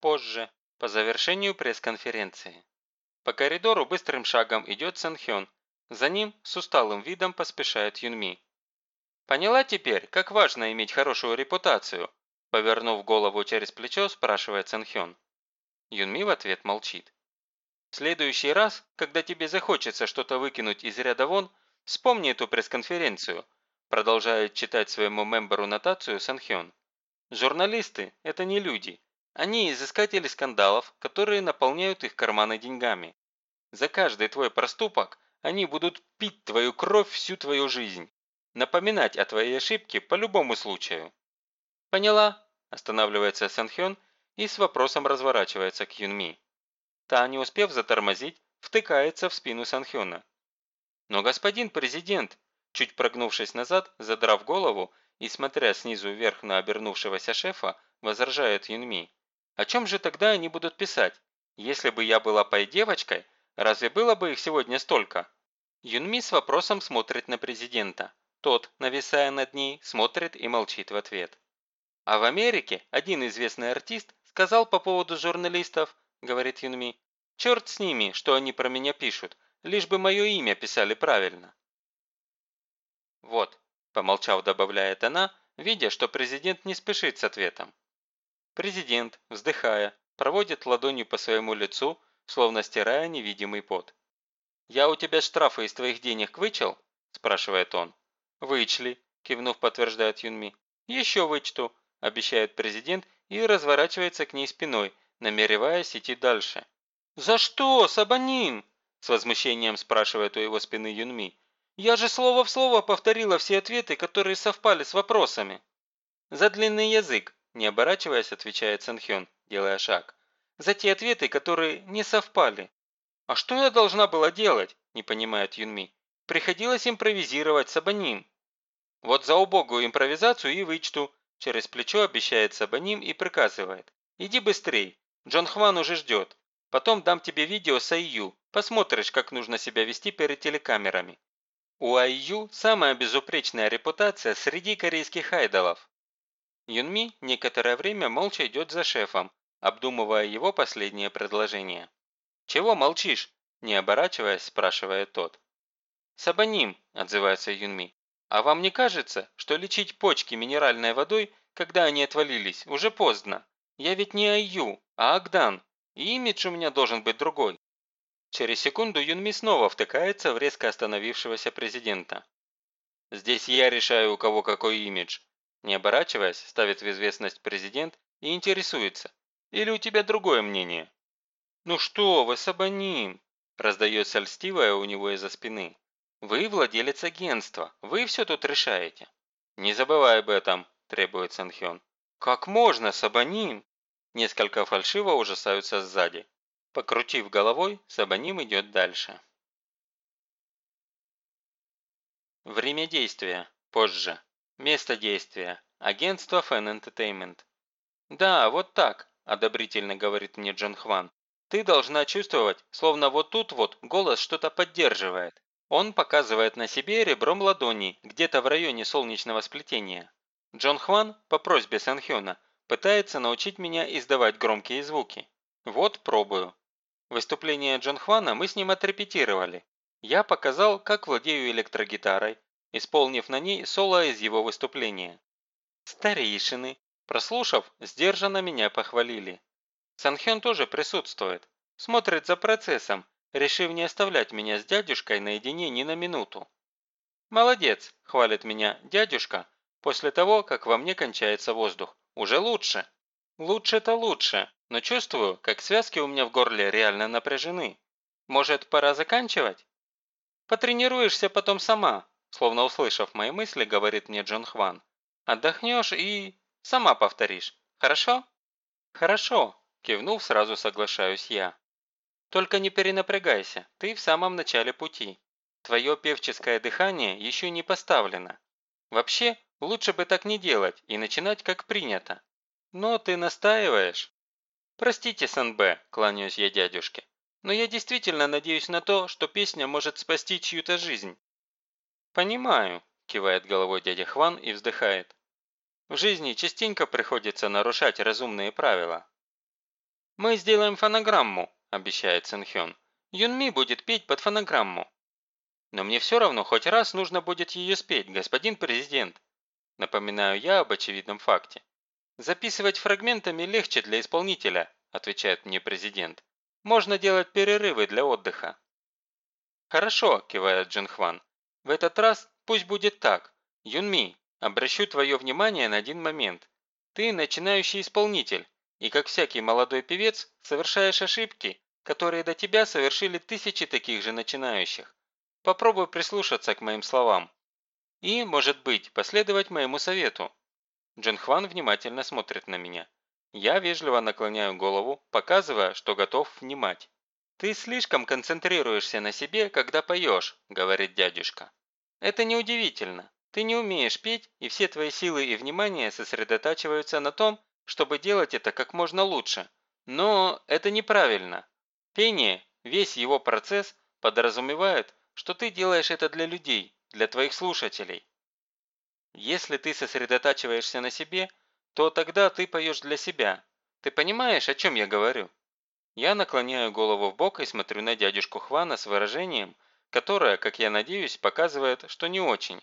Позже, по завершению пресс-конференции. По коридору быстрым шагом идет Санхён. За ним с усталым видом поспешает Юнми. «Поняла теперь, как важно иметь хорошую репутацию?» Повернув голову через плечо, спрашивает Санхён. Юнми в ответ молчит. «В следующий раз, когда тебе захочется что-то выкинуть из ряда вон, вспомни эту пресс-конференцию», продолжает читать своему мемберу нотацию Санхён. «Журналисты – это не люди. Они изыскатели скандалов, которые наполняют их карманы деньгами. За каждый твой проступок они будут пить твою кровь всю твою жизнь. Напоминать о твоей ошибке по любому случаю. Поняла? Останавливается Санхён и с вопросом разворачивается к Юнми. Та, не успев затормозить, втыкается в спину Санхёна. Но господин президент, чуть прогнувшись назад, задрав голову и смотря снизу вверх на обернувшегося шефа, возражает Юнми. О чем же тогда они будут писать? Если бы я была пой-девочкой, разве было бы их сегодня столько? Юнми с вопросом смотрит на президента. Тот, нависая над ней, смотрит и молчит в ответ. А в Америке один известный артист сказал по поводу журналистов, говорит Юнми, черт с ними, что они про меня пишут, лишь бы мое имя писали правильно. Вот, помолчав, добавляет она, видя, что президент не спешит с ответом. Президент, вздыхая, проводит ладонью по своему лицу, словно стирая невидимый пот. «Я у тебя штрафы из твоих денег вычел?» – спрашивает он. «Вычли», – кивнув, подтверждает Юнми. «Еще вычту», – обещает президент и разворачивается к ней спиной, намереваясь идти дальше. «За что, Сабанин?» – с возмущением спрашивает у его спины Юнми. «Я же слово в слово повторила все ответы, которые совпали с вопросами». «За длинный язык», не оборачиваясь, отвечает Санхён, делая шаг. «За те ответы, которые не совпали». «А что я должна была делать?» – не понимает Юнми. «Приходилось импровизировать Сабаним». «Вот за убогую импровизацию и вычту», – через плечо обещает Сабаним и приказывает. «Иди быстрей, Джон Хван уже ждет. Потом дам тебе видео с Айю, посмотришь, как нужно себя вести перед телекамерами». У Айю самая безупречная репутация среди корейских айдолов. Юнми некоторое время молча идет за шефом, обдумывая его последнее предложение. «Чего молчишь?» – не оборачиваясь, спрашивает тот. «Сабаним», – отзывается Юнми. «А вам не кажется, что лечить почки минеральной водой, когда они отвалились, уже поздно? Я ведь не Айю, а Агдан, и имидж у меня должен быть другой». Через секунду Юнми снова втыкается в резко остановившегося президента. «Здесь я решаю, у кого какой имидж», не оборачиваясь, ставит в известность президент и интересуется. Или у тебя другое мнение? «Ну что вы, Сабанин!» – раздается льстивая у него из-за спины. «Вы владелец агентства, вы все тут решаете». «Не забывай об этом», – требует Санхён. «Как можно, Сабанин?» Несколько фальшиво ужасаются сзади. Покрутив головой, Сабаним идет дальше. Время действия. Позже. Место действия. Агентство Fan Entertainment. «Да, вот так», – одобрительно говорит мне Джон Хван. «Ты должна чувствовать, словно вот тут вот голос что-то поддерживает. Он показывает на себе ребром ладони, где-то в районе солнечного сплетения. Джон Хван, по просьбе Санхёна, пытается научить меня издавать громкие звуки. Вот пробую. Выступление Джон Хвана мы с ним отрепетировали. Я показал, как владею электрогитарой, исполнив на ней соло из его выступления. Старейшины, прослушав, сдержанно меня похвалили. Санхён тоже присутствует, смотрит за процессом, решив не оставлять меня с дядюшкой наедине ни на минуту. «Молодец», – хвалит меня дядюшка, после того, как во мне кончается воздух. «Уже лучше». «Лучше-то лучше, но чувствую, как связки у меня в горле реально напряжены. Может, пора заканчивать?» «Потренируешься потом сама», Словно услышав мои мысли, говорит мне Джон Хван. Отдохнешь и... сама повторишь. Хорошо? Хорошо, кивнув, сразу соглашаюсь я. Только не перенапрягайся, ты в самом начале пути. Твое певческое дыхание еще не поставлено. Вообще, лучше бы так не делать и начинать как принято. Но ты настаиваешь. Простите, СНБ, кланяюсь я дядюшке, но я действительно надеюсь на то, что песня может спасти чью-то жизнь. «Понимаю», – кивает головой дядя Хван и вздыхает. «В жизни частенько приходится нарушать разумные правила». «Мы сделаем фонограмму», – обещает Сэнхён. «Юнми будет петь под фонограмму». «Но мне все равно хоть раз нужно будет ее спеть, господин президент», – напоминаю я об очевидном факте. «Записывать фрагментами легче для исполнителя», – отвечает мне президент. «Можно делать перерывы для отдыха». «Хорошо», – кивает Джин Хван. «В этот раз пусть будет так. Юнми, обращу твое внимание на один момент. Ты начинающий исполнитель, и как всякий молодой певец, совершаешь ошибки, которые до тебя совершили тысячи таких же начинающих. Попробуй прислушаться к моим словам. И, может быть, последовать моему совету. Джин Хван внимательно смотрит на меня. Я вежливо наклоняю голову, показывая, что готов внимать. «Ты слишком концентрируешься на себе, когда поешь», – говорит дядюшка. «Это неудивительно. Ты не умеешь петь, и все твои силы и внимание сосредотачиваются на том, чтобы делать это как можно лучше. Но это неправильно. Пение, весь его процесс, подразумевает, что ты делаешь это для людей, для твоих слушателей. Если ты сосредотачиваешься на себе, то тогда ты поешь для себя. Ты понимаешь, о чем я говорю? Я наклоняю голову в бок и смотрю на дядюшку Хвана с выражением, которое, как я надеюсь, показывает, что не очень.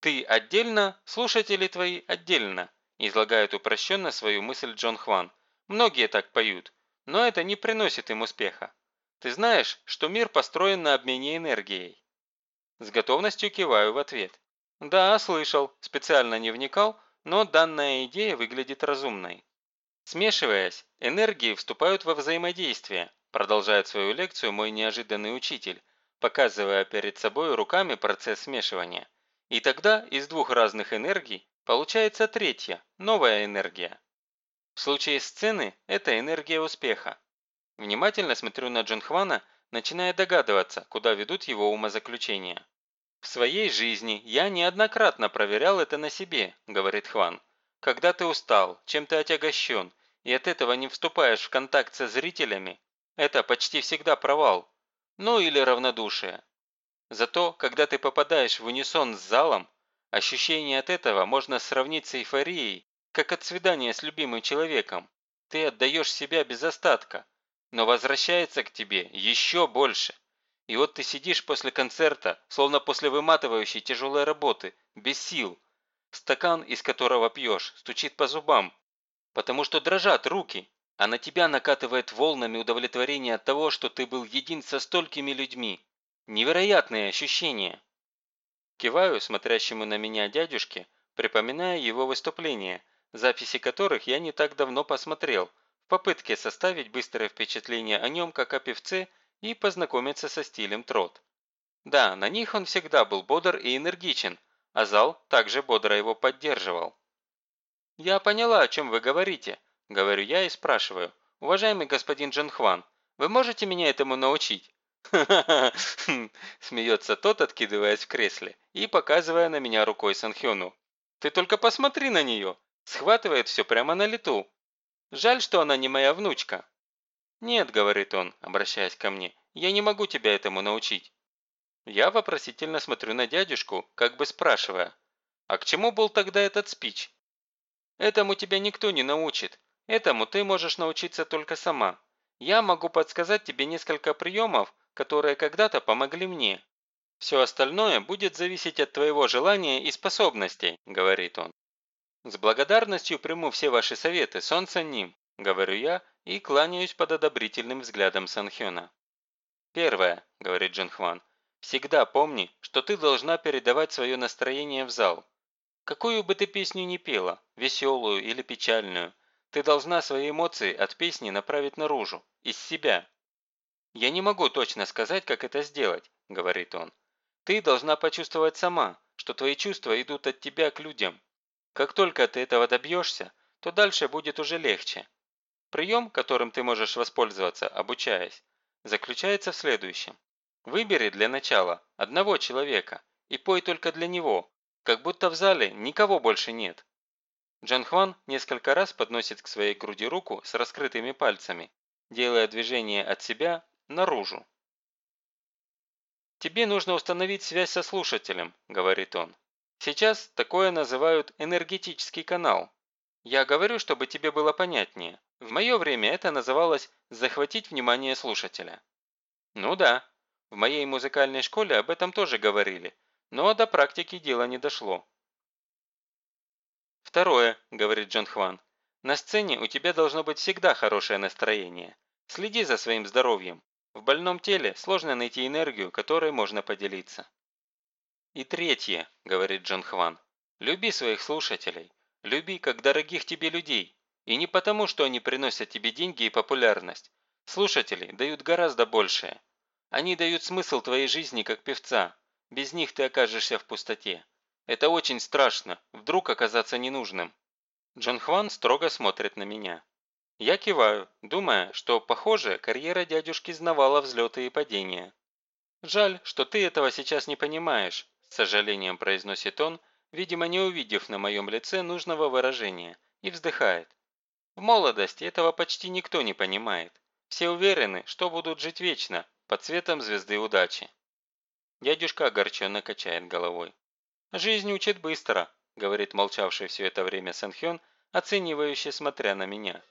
Ты отдельно, слушатели твои отдельно, излагает упрощенно свою мысль Джон Хван. Многие так поют, но это не приносит им успеха. Ты знаешь, что мир построен на обмене энергией. С готовностью киваю в ответ. Да, слышал, специально не вникал, но данная идея выглядит разумной. Смешиваясь, энергии вступают во взаимодействие, продолжает свою лекцию мой неожиданный учитель, показывая перед собой руками процесс смешивания. И тогда из двух разных энергий получается третья, новая энергия. В случае сцены это энергия успеха. Внимательно смотрю на Джанхвана, начиная догадываться, куда ведут его умозаключения. «В своей жизни я неоднократно проверял это на себе», – говорит Хван. «Когда ты устал, чем ты отягощен, и от этого не вступаешь в контакт со зрителями, это почти всегда провал. Ну или равнодушие. Зато, когда ты попадаешь в унисон с залом, ощущение от этого можно сравнить с эйфорией, как от свидания с любимым человеком. Ты отдаешь себя без остатка, но возвращается к тебе еще больше. И вот ты сидишь после концерта, словно после выматывающей тяжелой работы, без сил. Стакан, из которого пьешь, стучит по зубам, потому что дрожат руки, а на тебя накатывает волнами удовлетворение от того, что ты был един со столькими людьми. Невероятные ощущения. Киваю смотрящему на меня дядюшке, припоминая его выступления, записи которых я не так давно посмотрел, в попытке составить быстрое впечатление о нем как о певце и познакомиться со стилем трот. Да, на них он всегда был бодр и энергичен, а зал также бодро его поддерживал. «Я поняла, о чем вы говорите», – говорю я и спрашиваю. «Уважаемый господин Джанхван, вы можете меня этому научить?» «Ха-ха-ха!» – смеется тот, откидываясь в кресле и показывая на меня рукой Санхёну. «Ты только посмотри на нее! Схватывает все прямо на лету. Жаль, что она не моя внучка». «Нет», – говорит он, обращаясь ко мне, – «я не могу тебя этому научить». Я вопросительно смотрю на дядюшку, как бы спрашивая, «А к чему был тогда этот спич?» «Этому тебя никто не научит. Этому ты можешь научиться только сама. Я могу подсказать тебе несколько приемов, которые когда-то помогли мне. Все остальное будет зависеть от твоего желания и способностей», – говорит он. «С благодарностью приму все ваши советы, солнце ним», – говорю я и кланяюсь под одобрительным взглядом Санхёна. «Первое», – говорит Джинхван, – «всегда помни, что ты должна передавать свое настроение в зал. Какую бы ты песню ни пела, веселую или печальную, ты должна свои эмоции от песни направить наружу, из себя. «Я не могу точно сказать, как это сделать», – говорит он. «Ты должна почувствовать сама, что твои чувства идут от тебя к людям. Как только ты этого добьешься, то дальше будет уже легче. Прием, которым ты можешь воспользоваться, обучаясь, заключается в следующем. Выбери для начала одного человека и пой только для него, как будто в зале никого больше нет. Джан Хван несколько раз подносит к своей груди руку с раскрытыми пальцами, делая движение от себя наружу. «Тебе нужно установить связь со слушателем», – говорит он. «Сейчас такое называют энергетический канал. Я говорю, чтобы тебе было понятнее. В мое время это называлось «захватить внимание слушателя». Ну да, в моей музыкальной школе об этом тоже говорили, но до практики дело не дошло. «Второе», – говорит Джон Хван, – «на сцене у тебя должно быть всегда хорошее настроение. Следи за своим здоровьем. В больном теле сложно найти энергию, которой можно поделиться». «И третье», – говорит Джон Хван, – «люби своих слушателей. Люби как дорогих тебе людей. И не потому, что они приносят тебе деньги и популярность. Слушатели дают гораздо большее. Они дают смысл твоей жизни как певца. Без них ты окажешься в пустоте. Это очень страшно, вдруг оказаться ненужным. Джон Хван строго смотрит на меня. Я киваю, думая, что, похоже, карьера дядюшки знавала взлеты и падения. «Жаль, что ты этого сейчас не понимаешь», – с сожалением произносит он, видимо, не увидев на моем лице нужного выражения, и вздыхает. В молодости этого почти никто не понимает. Все уверены, что будут жить вечно, под цветом звезды удачи. Дядюшка огорченно качает головой. «Жизнь учит быстро», – говорит молчавший все это время Сэнхён, оценивающий, смотря на меня.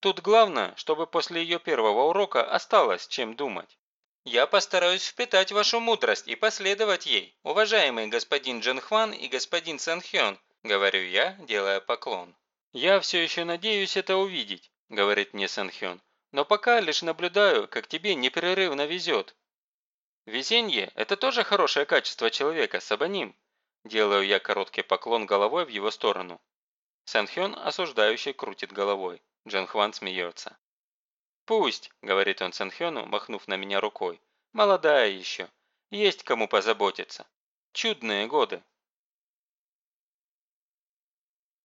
«Тут главное, чтобы после ее первого урока осталось чем думать». «Я постараюсь впитать вашу мудрость и последовать ей, уважаемый господин Джин Хван и господин Сэнхён», – говорю я, делая поклон. «Я все еще надеюсь это увидеть», – говорит мне Сэнхён, «но пока лишь наблюдаю, как тебе непрерывно везет». «Везенье – это тоже хорошее качество человека, Сабаним», Делаю я короткий поклон головой в его сторону. Сэнхён осуждающий крутит головой. Джан Хван смеется. «Пусть», – говорит он Сэнхёну, махнув на меня рукой. «Молодая еще. Есть кому позаботиться. Чудные годы».